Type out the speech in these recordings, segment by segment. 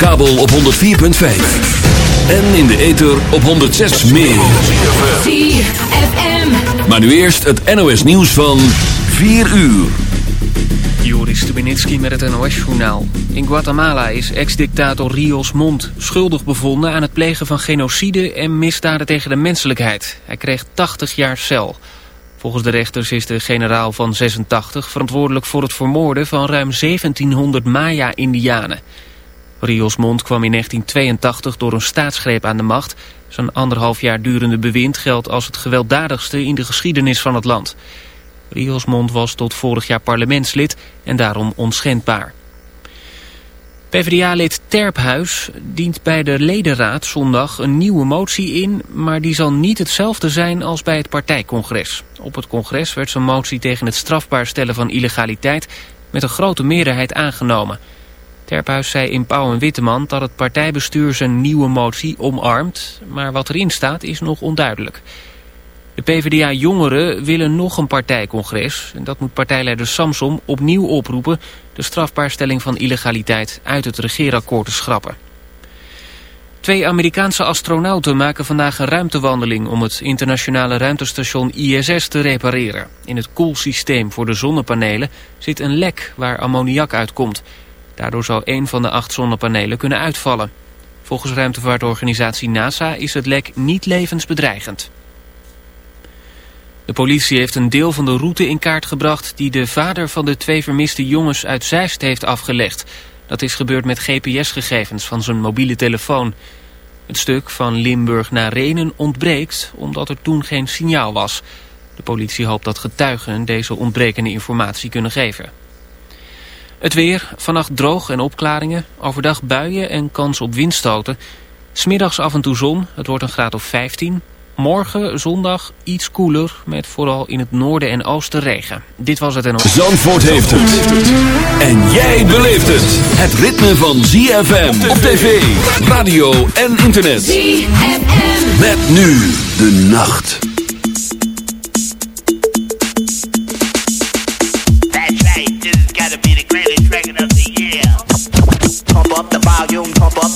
kabel op 104.5. En in de ether op 106 meer. Maar nu eerst het NOS nieuws van 4 uur. Joris Stubenitski met het NOS-journaal. In Guatemala is ex-dictator Rios Mont schuldig bevonden aan het plegen van genocide en misdaden tegen de menselijkheid. Hij kreeg 80 jaar cel. Volgens de rechters is de generaal van 86 verantwoordelijk voor het vermoorden van ruim 1700 Maya-Indianen. Rios Mont kwam in 1982 door een staatsgreep aan de macht. Zijn anderhalf jaar durende bewind geldt als het gewelddadigste in de geschiedenis van het land. Rios Mont was tot vorig jaar parlementslid en daarom onschendbaar. PvdA-lid Terphuis dient bij de ledenraad zondag een nieuwe motie in... maar die zal niet hetzelfde zijn als bij het partijcongres. Op het congres werd zijn motie tegen het strafbaar stellen van illegaliteit... met een grote meerderheid aangenomen. Terphuis zei in Pauw en Witteman dat het partijbestuur zijn nieuwe motie omarmt... maar wat erin staat is nog onduidelijk. De PvdA-jongeren willen nog een partijcongres. En dat moet partijleider Samsom opnieuw oproepen... de strafbaarstelling van illegaliteit uit het regeerakkoord te schrappen. Twee Amerikaanse astronauten maken vandaag een ruimtewandeling... om het internationale ruimtestation ISS te repareren. In het koelsysteem voor de zonnepanelen zit een lek waar ammoniak uitkomt. Daardoor zou een van de acht zonnepanelen kunnen uitvallen. Volgens ruimtevaartorganisatie NASA is het lek niet levensbedreigend. De politie heeft een deel van de route in kaart gebracht... die de vader van de twee vermiste jongens uit Zeist heeft afgelegd. Dat is gebeurd met GPS-gegevens van zijn mobiele telefoon. Het stuk van Limburg naar Renen ontbreekt... omdat er toen geen signaal was. De politie hoopt dat getuigen deze ontbrekende informatie kunnen geven. Het weer, vannacht droog en opklaringen. Overdag buien en kans op windstoten. Smiddags af en toe zon, het wordt een graad of 15... Morgen, zondag, iets koeler, met vooral in het noorden en oosten regen. Dit was het en... Zandvoort heeft het. En jij beleeft het. Het ritme van ZFM op tv, radio en internet. ZFM. Met nu de nacht.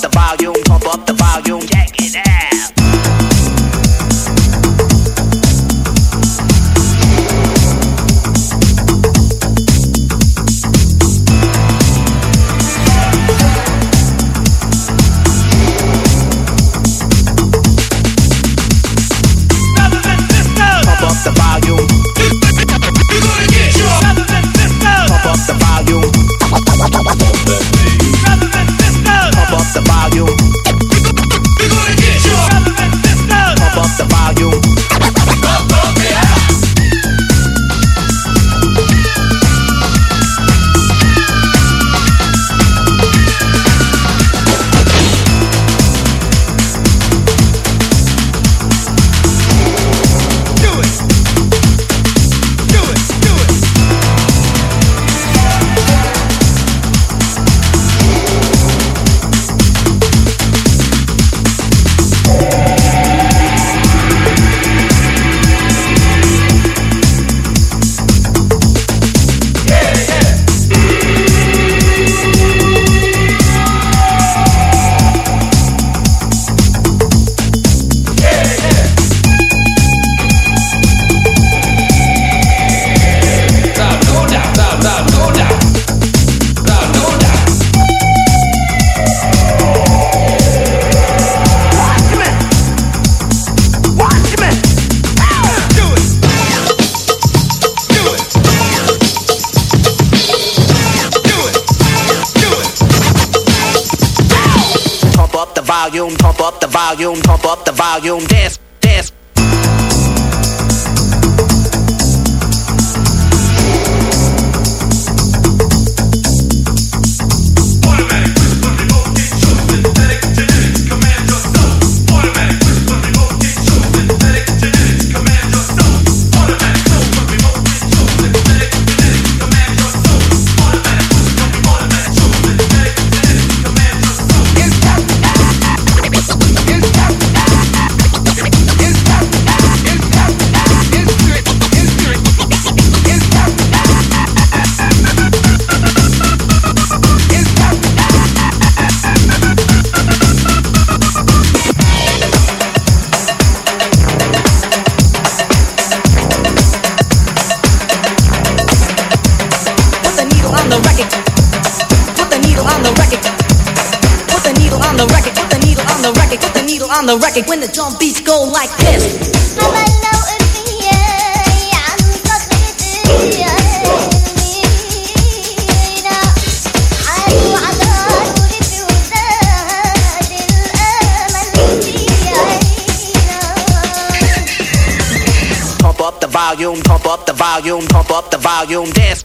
The volume, volume, pump up the volume. like when the drum beats go like this. volume, pump up the volume, pump up the volume, dance.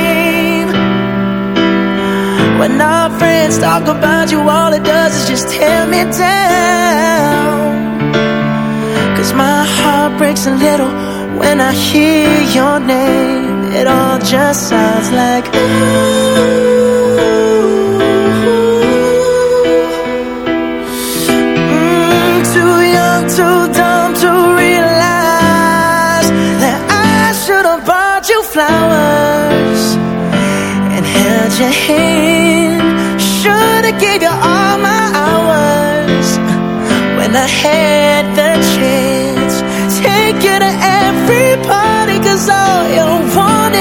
When our friends talk about you, all it does is just tear me down. Cause my heart breaks a little when I hear your name. It all just sounds like ooh. Mm, too young, too dumb to realize that I should have bought you flowers and held your hand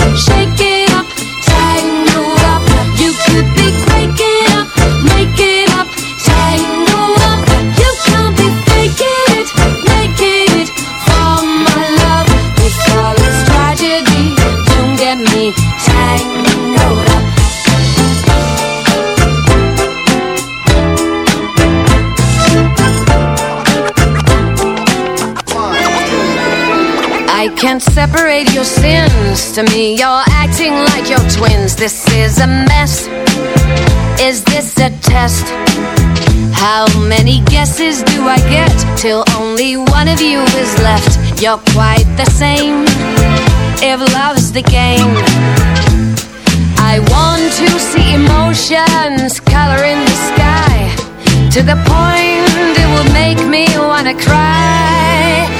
up, shaking can't separate your sins. To me, you're acting like your twins. This is a mess. Is this a test? How many guesses do I get till only one of you is left? You're quite the same. If love's the game, I want to see emotions color in the sky to the point it will make me wanna cry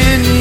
in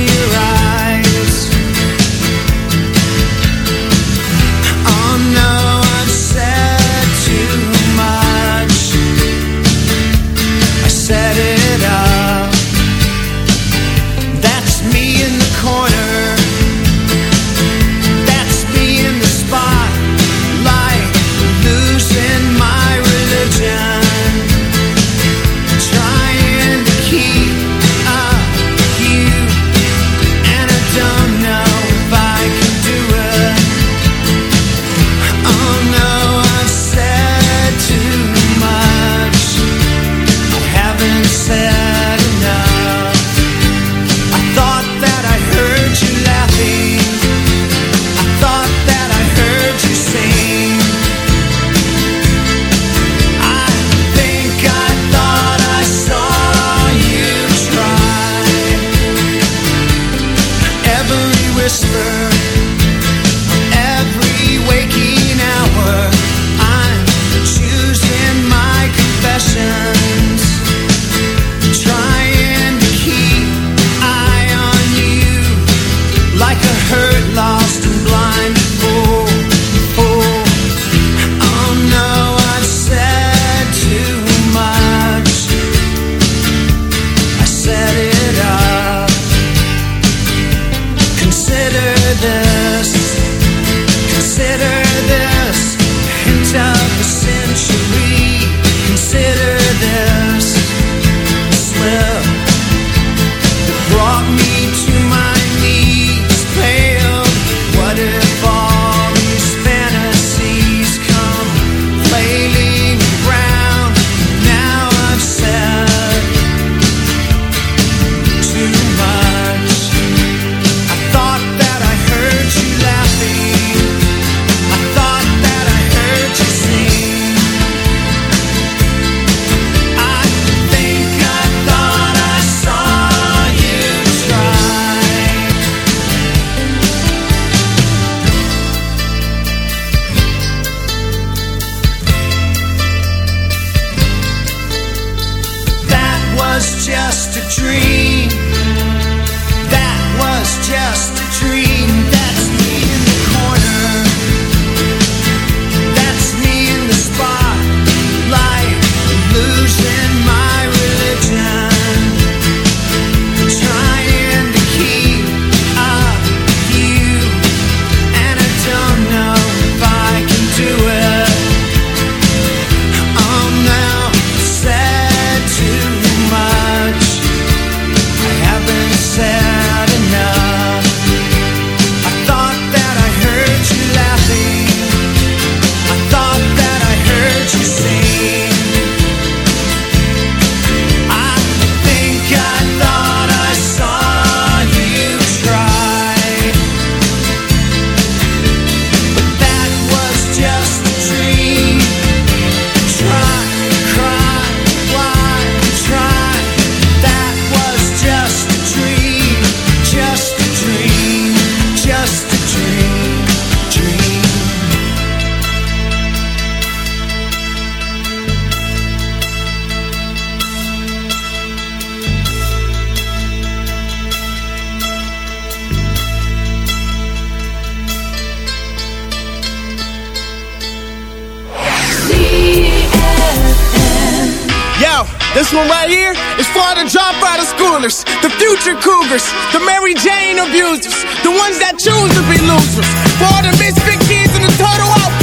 this one right here is for the dropout of schoolers, the future cougars, the Mary Jane abusers, the ones that choose to be losers. For all the misfit kids and the total outcasts,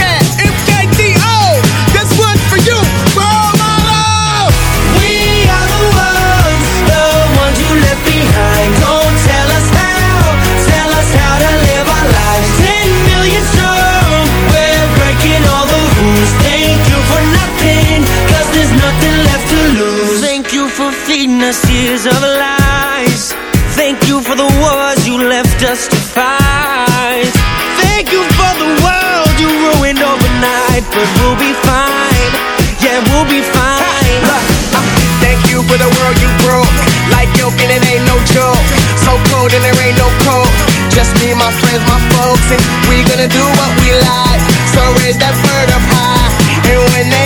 feeding us years of lies. Thank you for the wars you left us to fight. Thank you for the world you ruined overnight, but we'll be fine. Yeah, we'll be fine. Thank you for the world you broke. Like milk and it ain't no joke. So cold and there ain't no cold. Just me, my friends, my folks, and we gonna do what we like. So raise that bird up high. And when they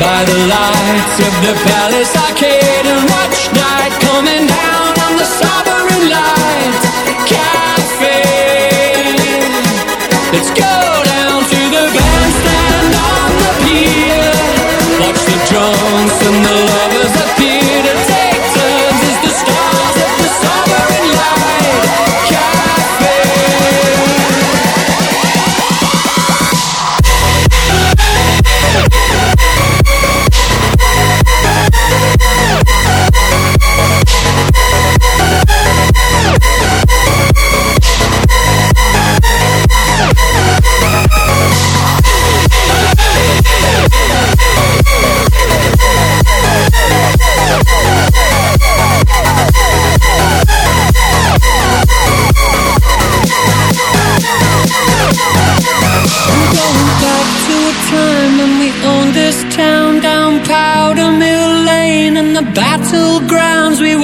by the lights of the Palace Arcade and watch night coming down on the Sovereign Light Cafe. Let's go down to the bandstand on the pier. Watch the drunks and the lovers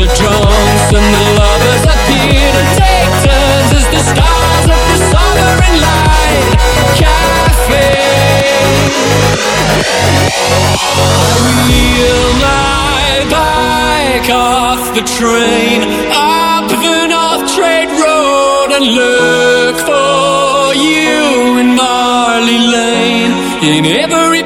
The drums and the lovers appear to take turns as the stars of the Light Cafe. My bike off the train up the North Trade Road and look for you in Marley Lane. In every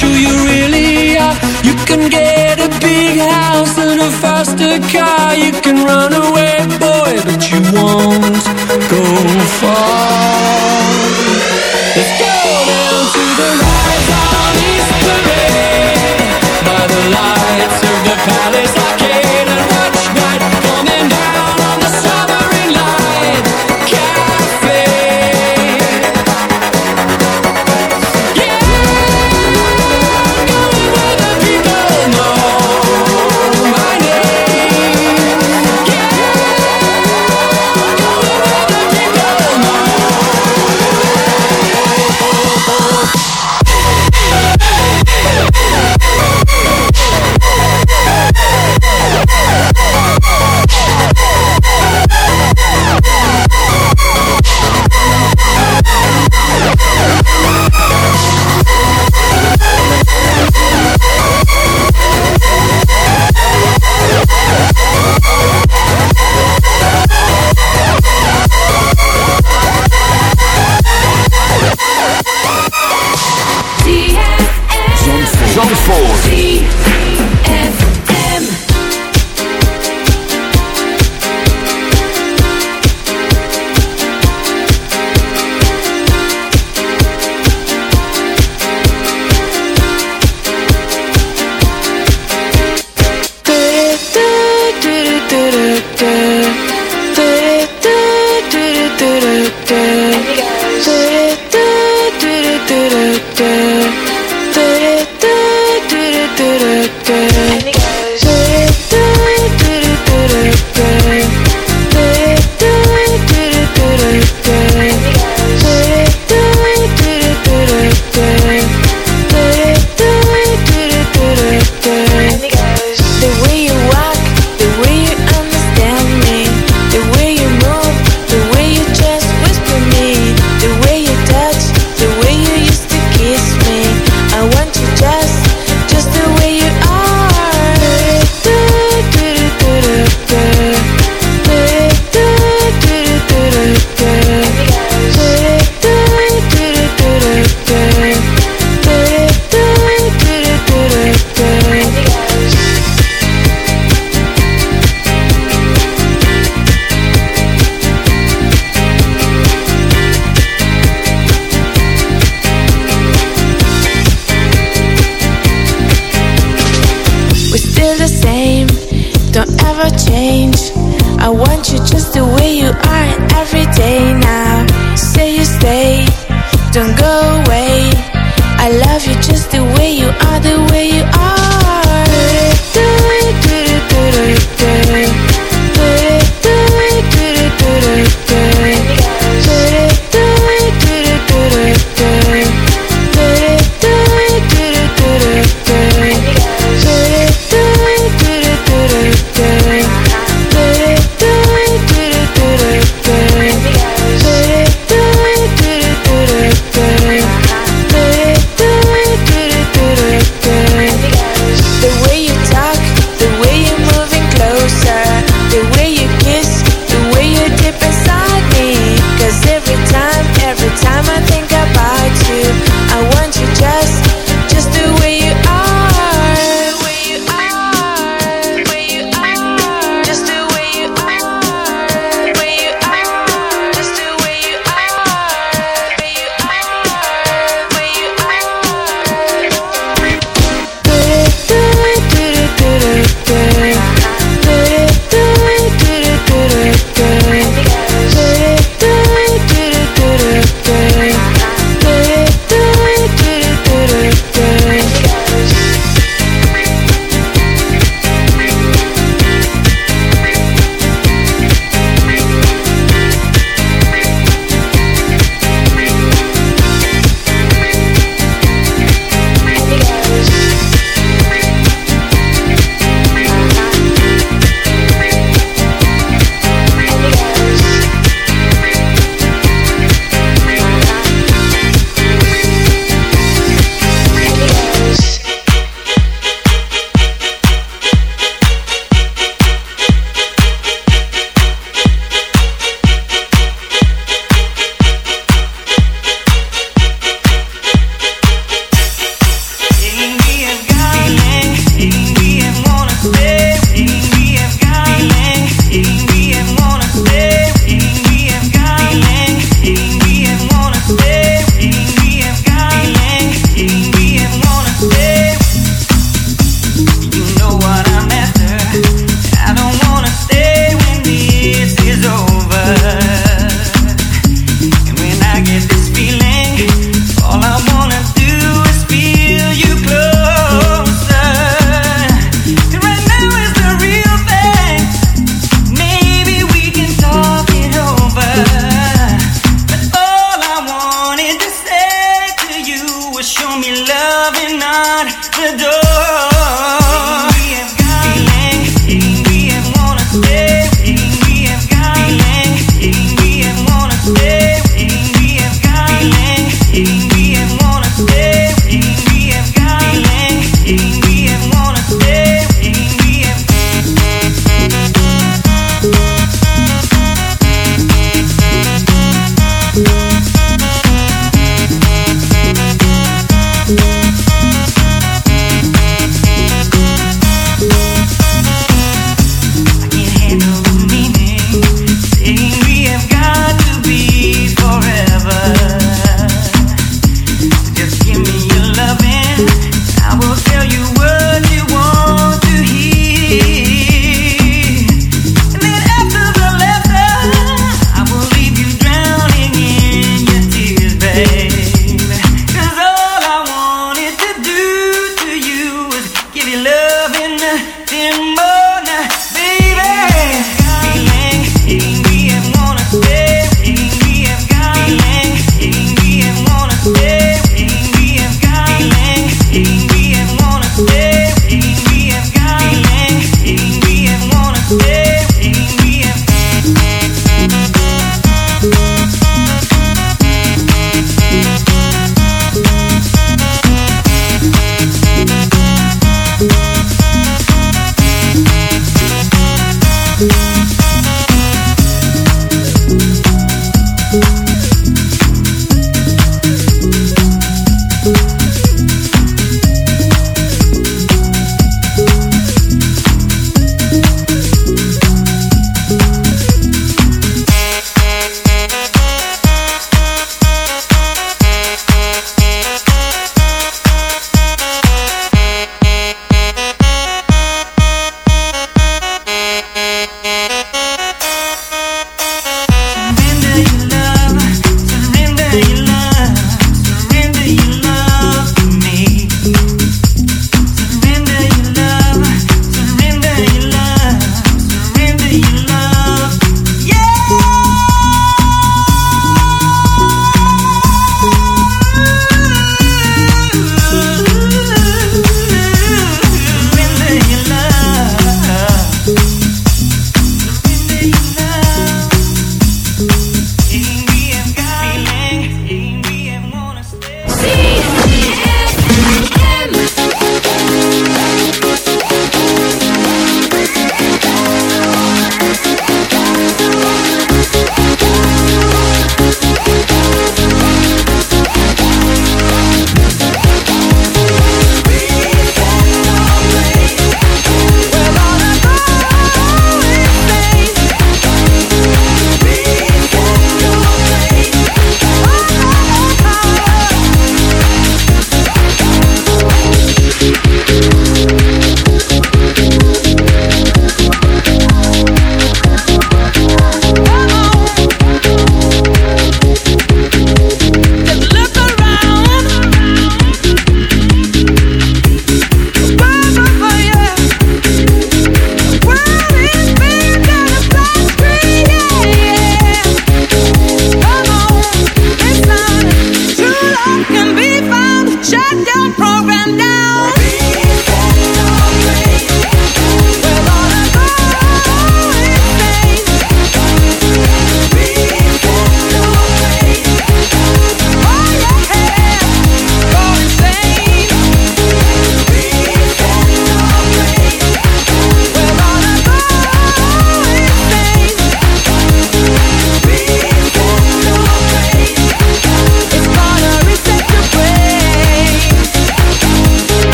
who you really are. You can get a big house and a faster car. You can run away, boy, but you won't go far.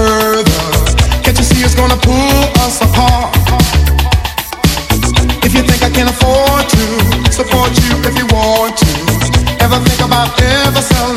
further. Can't you see it's gonna pull us apart? If you think I can afford to support you if you want to, ever think about ever selling?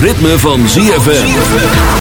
Ritme van ZFM.